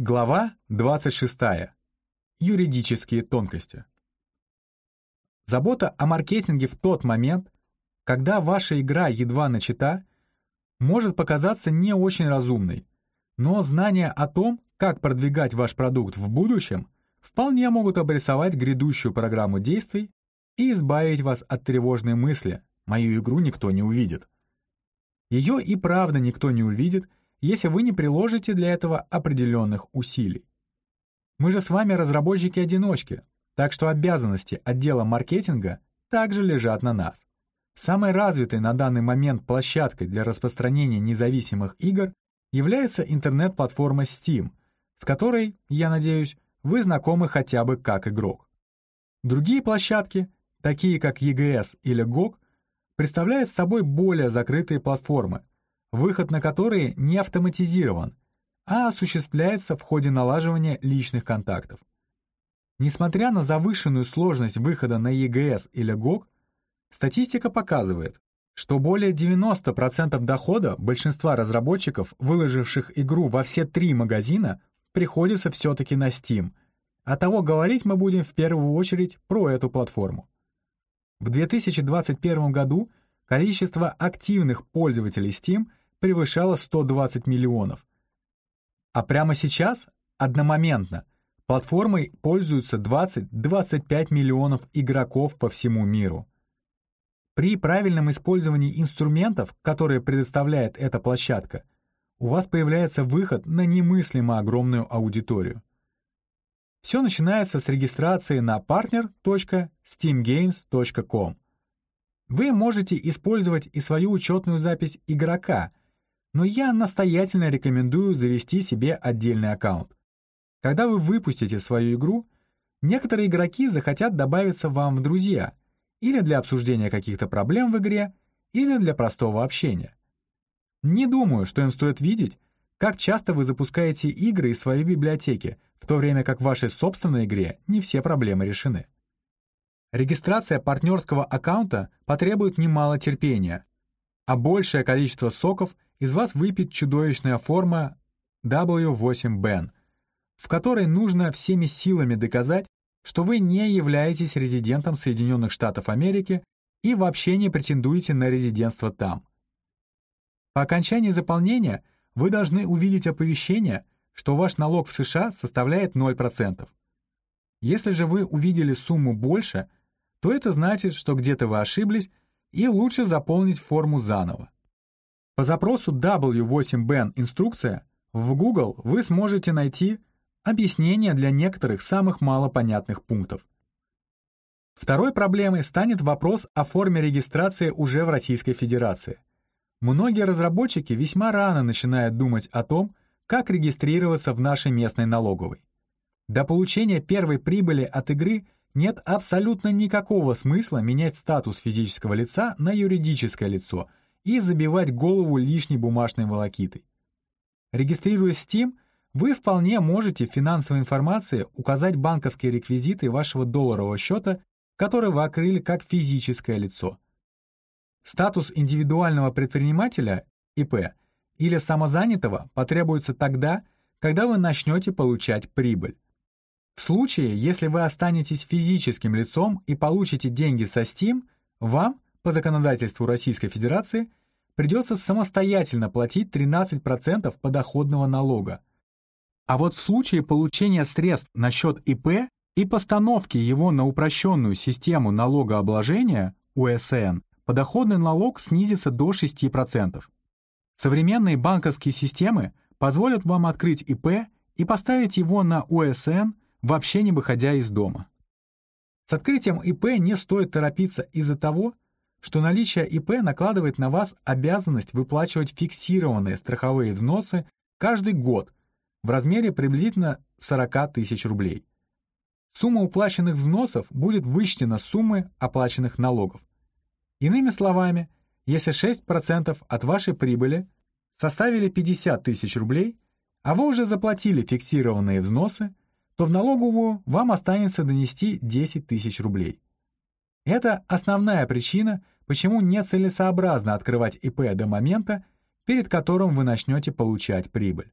Глава 26. Юридические тонкости. Забота о маркетинге в тот момент, когда ваша игра едва начата, может показаться не очень разумной, но знания о том, как продвигать ваш продукт в будущем, вполне могут обрисовать грядущую программу действий и избавить вас от тревожной мысли «мою игру никто не увидит». Ее и правда никто не увидит, если вы не приложите для этого определенных усилий. Мы же с вами разработчики-одиночки, так что обязанности отдела маркетинга также лежат на нас. Самой развитой на данный момент площадкой для распространения независимых игр является интернет-платформа Steam, с которой, я надеюсь, вы знакомы хотя бы как игрок. Другие площадки, такие как EGS или GOG, представляют собой более закрытые платформы, выход на которые не автоматизирован, а осуществляется в ходе налаживания личных контактов. Несмотря на завышенную сложность выхода на EGS или GOG, статистика показывает, что более 90% дохода большинства разработчиков, выложивших игру во все три магазина, приходится все-таки на Steam, а того говорить мы будем в первую очередь про эту платформу. В 2021 году количество активных пользователей Steam превышала 120 миллионов. А прямо сейчас, одномоментно, платформой пользуются 20-25 миллионов игроков по всему миру. При правильном использовании инструментов, которые предоставляет эта площадка, у вас появляется выход на немыслимо огромную аудиторию. Все начинается с регистрации на partner.steamgames.com. Вы можете использовать и свою учетную запись игрока, но я настоятельно рекомендую завести себе отдельный аккаунт. Когда вы выпустите свою игру, некоторые игроки захотят добавиться вам в друзья или для обсуждения каких-то проблем в игре, или для простого общения. Не думаю, что им стоит видеть, как часто вы запускаете игры из своей библиотеки, в то время как в вашей собственной игре не все проблемы решены. Регистрация партнерского аккаунта потребует немало терпения, а большее количество соков – из вас выпьет чудовищная форма W8Ben, в которой нужно всеми силами доказать, что вы не являетесь резидентом Соединенных Штатов Америки и вообще не претендуете на резидентство там. По окончании заполнения вы должны увидеть оповещение, что ваш налог в США составляет 0%. Если же вы увидели сумму больше, то это значит, что где-то вы ошиблись, и лучше заполнить форму заново. По запросу W8Ben «Инструкция» в Google вы сможете найти объяснение для некоторых самых малопонятных пунктов. Второй проблемой станет вопрос о форме регистрации уже в Российской Федерации. Многие разработчики весьма рано начинают думать о том, как регистрироваться в нашей местной налоговой. До получения первой прибыли от игры нет абсолютно никакого смысла менять статус физического лица на юридическое лицо – и забивать голову лишней бумажной волокитой. Регистрируясь в Steam, вы вполне можете в финансовой информации указать банковские реквизиты вашего долларового счета, который вы открыли как физическое лицо. Статус индивидуального предпринимателя, ИП, или самозанятого потребуется тогда, когда вы начнете получать прибыль. В случае, если вы останетесь физическим лицом и получите деньги со Steam, вам, по законодательству Российской Федерации, придется самостоятельно платить 13% подоходного налога. А вот в случае получения средств на счет ИП и постановки его на упрощенную систему налогообложения, УСН, подоходный налог снизится до 6%. Современные банковские системы позволят вам открыть ИП и поставить его на УСН, вообще не выходя из дома. С открытием ИП не стоит торопиться из-за того, что наличие ИП накладывает на вас обязанность выплачивать фиксированные страховые взносы каждый год в размере приблизительно 40 тысяч рублей. Сумма уплаченных взносов будет вычтена с суммы оплаченных налогов. Иными словами, если 6% от вашей прибыли составили 50 тысяч рублей, а вы уже заплатили фиксированные взносы, то в налоговую вам останется донести 10 тысяч рублей. Это основная причина, почему нецелесообразно открывать ИП до момента, перед которым вы начнете получать прибыль.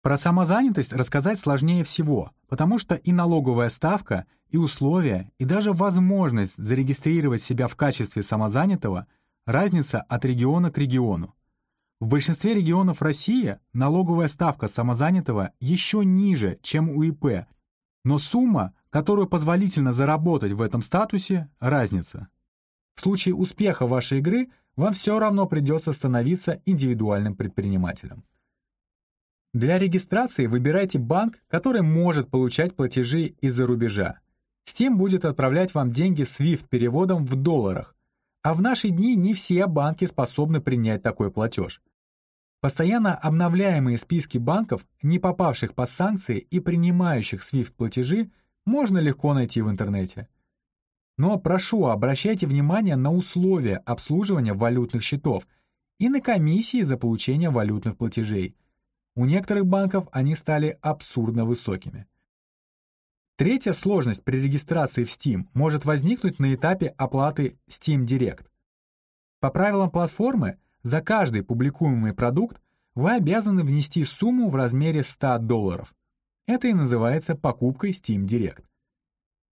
Про самозанятость рассказать сложнее всего, потому что и налоговая ставка, и условия, и даже возможность зарегистрировать себя в качестве самозанятого – разница от региона к региону. В большинстве регионов России налоговая ставка самозанятого еще ниже, чем у ИП, но сумма, которую позволительно заработать в этом статусе, разница. В случае успеха вашей игры вам все равно придется становиться индивидуальным предпринимателем. Для регистрации выбирайте банк, который может получать платежи из-за рубежа. Steam будет отправлять вам деньги SWIFT-переводом в долларах, а в наши дни не все банки способны принять такой платеж. Постоянно обновляемые списки банков, не попавших под санкции и принимающих SWIFT-платежи, можно легко найти в интернете. Но прошу, обращайте внимание на условия обслуживания валютных счетов и на комиссии за получение валютных платежей – у некоторых банков они стали абсурдно высокими. Третья сложность при регистрации в Steam может возникнуть на этапе оплаты Steam Direct. По правилам платформы, за каждый публикуемый продукт вы обязаны внести сумму в размере 100 долларов. Это и называется покупкой Steam Direct.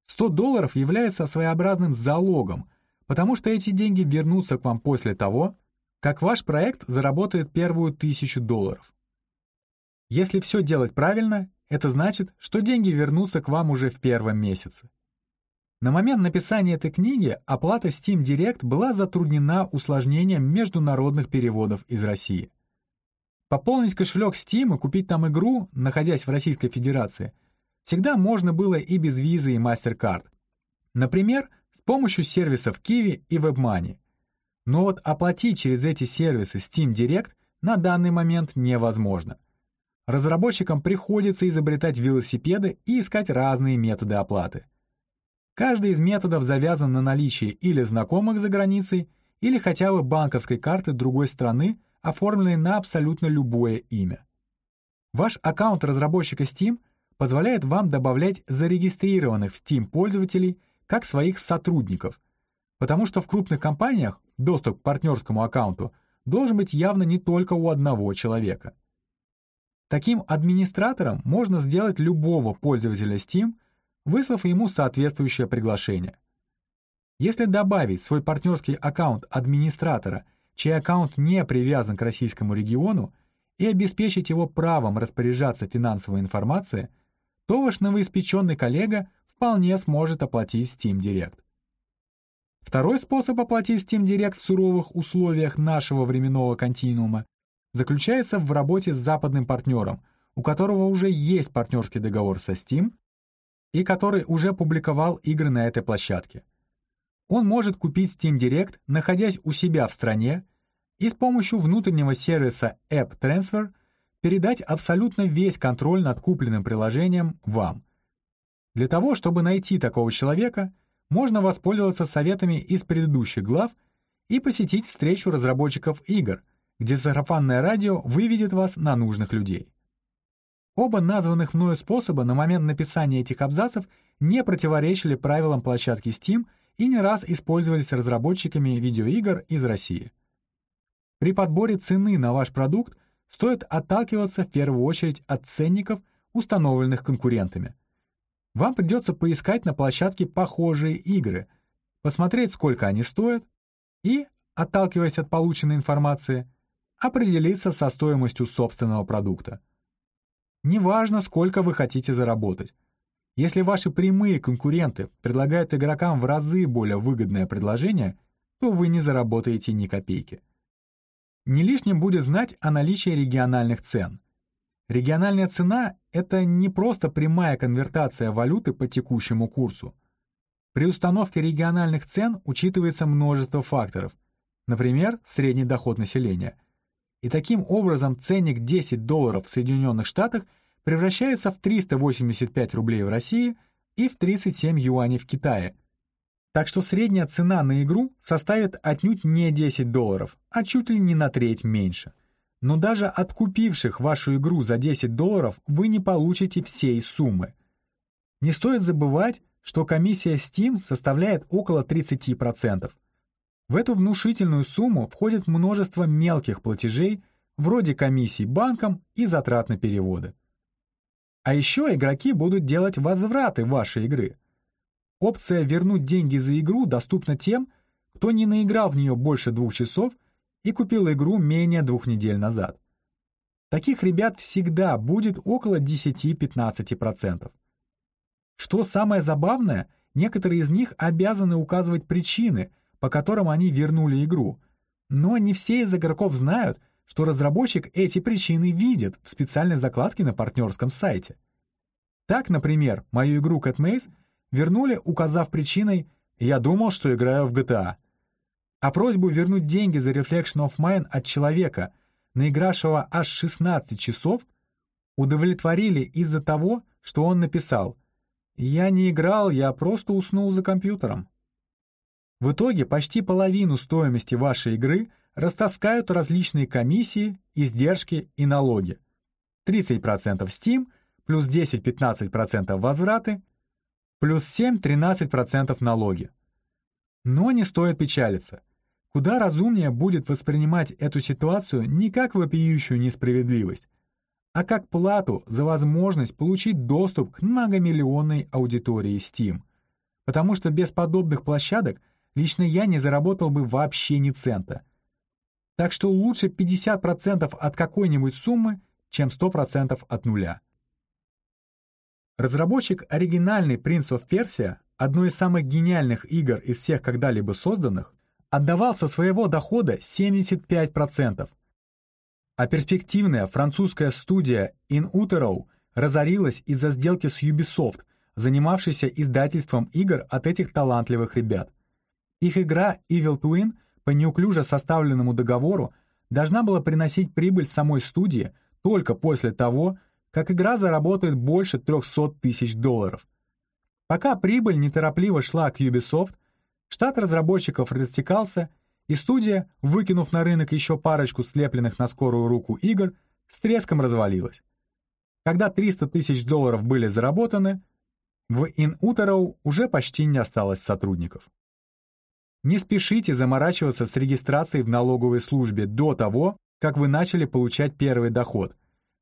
100 долларов является своеобразным залогом, потому что эти деньги вернутся к вам после того, как ваш проект заработает первую тысячу долларов. Если все делать правильно, это значит, что деньги вернутся к вам уже в первом месяце. На момент написания этой книги оплата Steam Direct была затруднена усложнением международных переводов из России. Пополнить кошелек Steam и купить там игру, находясь в Российской Федерации, всегда можно было и без визы и MasterCard. Например, с помощью сервисов Kiwi и WebMoney. Но вот оплатить через эти сервисы Steam Direct на данный момент невозможно разработчикам приходится изобретать велосипеды и искать разные методы оплаты. Каждый из методов завязан на наличии или знакомых за границей, или хотя бы банковской карты другой страны, оформленной на абсолютно любое имя. Ваш аккаунт разработчика Steam позволяет вам добавлять зарегистрированных в Steam пользователей как своих сотрудников, потому что в крупных компаниях доступ к партнерскому аккаунту должен быть явно не только у одного человека – Таким администратором можно сделать любого пользователя Steam, выслав ему соответствующее приглашение. Если добавить свой партнерский аккаунт администратора, чей аккаунт не привязан к российскому региону, и обеспечить его правом распоряжаться финансовой информацией, то ваш новоиспеченный коллега вполне сможет оплатить Steam Direct. Второй способ оплатить Steam Direct в суровых условиях нашего временного континуума заключается в работе с западным партнером, у которого уже есть партнерский договор со Steam и который уже публиковал игры на этой площадке. Он может купить Steam Direct, находясь у себя в стране, и с помощью внутреннего сервиса App Transfer передать абсолютно весь контроль над купленным приложением вам. Для того, чтобы найти такого человека, можно воспользоваться советами из предыдущих глав и посетить встречу разработчиков игр – где сарафанное радио выведет вас на нужных людей. Оба названных мною способа на момент написания этих абзацев не противоречили правилам площадки Steam и не раз использовались разработчиками видеоигр из России. При подборе цены на ваш продукт стоит отталкиваться в первую очередь от ценников, установленных конкурентами. Вам придется поискать на площадке похожие игры, посмотреть, сколько они стоят, и, отталкиваясь от полученной информации, определиться со стоимостью собственного продукта. Неважно, сколько вы хотите заработать. Если ваши прямые конкуренты предлагают игрокам в разы более выгодное предложение, то вы не заработаете ни копейки. Не лишним будет знать о наличии региональных цен. Региональная цена – это не просто прямая конвертация валюты по текущему курсу. При установке региональных цен учитывается множество факторов, например, средний доход населения – и таким образом ценник 10 долларов в Соединенных Штатах превращается в 385 рублей в России и в 37 юаней в Китае. Так что средняя цена на игру составит отнюдь не 10 долларов, а чуть ли не на треть меньше. Но даже от купивших вашу игру за 10 долларов вы не получите всей суммы. Не стоит забывать, что комиссия Steam составляет около 30%. В эту внушительную сумму входит множество мелких платежей, вроде комиссий банкам и затрат на переводы. А еще игроки будут делать возвраты вашей игры. Опция «Вернуть деньги за игру» доступна тем, кто не наиграл в нее больше двух часов и купил игру менее двух недель назад. Таких ребят всегда будет около 10-15%. Что самое забавное, некоторые из них обязаны указывать причины, по которым они вернули игру, но не все из игроков знают, что разработчик эти причины видит в специальной закладке на партнерском сайте. Так, например, мою игру Cat вернули, указав причиной «Я думал, что играю в GTA». А просьбу вернуть деньги за Reflection of Mine от человека, наигравшего аж 16 часов, удовлетворили из-за того, что он написал «Я не играл, я просто уснул за компьютером». В итоге почти половину стоимости вашей игры растаскают различные комиссии, издержки и налоги. 30% Steam, плюс 10-15% возвраты, плюс 7-13% налоги. Но не стоит печалиться. Куда разумнее будет воспринимать эту ситуацию не как вопиющую несправедливость, а как плату за возможность получить доступ к многомиллионной аудитории Steam. Потому что без подобных площадок лично я не заработал бы вообще ни цента. Так что лучше 50% от какой-нибудь суммы, чем 100% от нуля. Разработчик оригинальный Prince of Persia, одной из самых гениальных игр из всех когда-либо созданных, отдавал со своего дохода 75%. А перспективная французская студия In Utero разорилась из-за сделки с Ubisoft, занимавшейся издательством игр от этих талантливых ребят. Их игра Evil Twin по неуклюже составленному договору должна была приносить прибыль самой студии только после того, как игра заработает больше 300 тысяч долларов. Пока прибыль неторопливо шла к Ubisoft, Штат разработчиков растекался, и студия, выкинув на рынок еще парочку слепленных на скорую руку игр, с треском развалилась. Когда 300 тысяч долларов были заработаны, в In уже почти не осталось сотрудников. Не спешите заморачиваться с регистрацией в налоговой службе до того, как вы начали получать первый доход.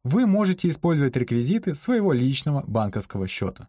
Вы можете использовать реквизиты своего личного банковского счета.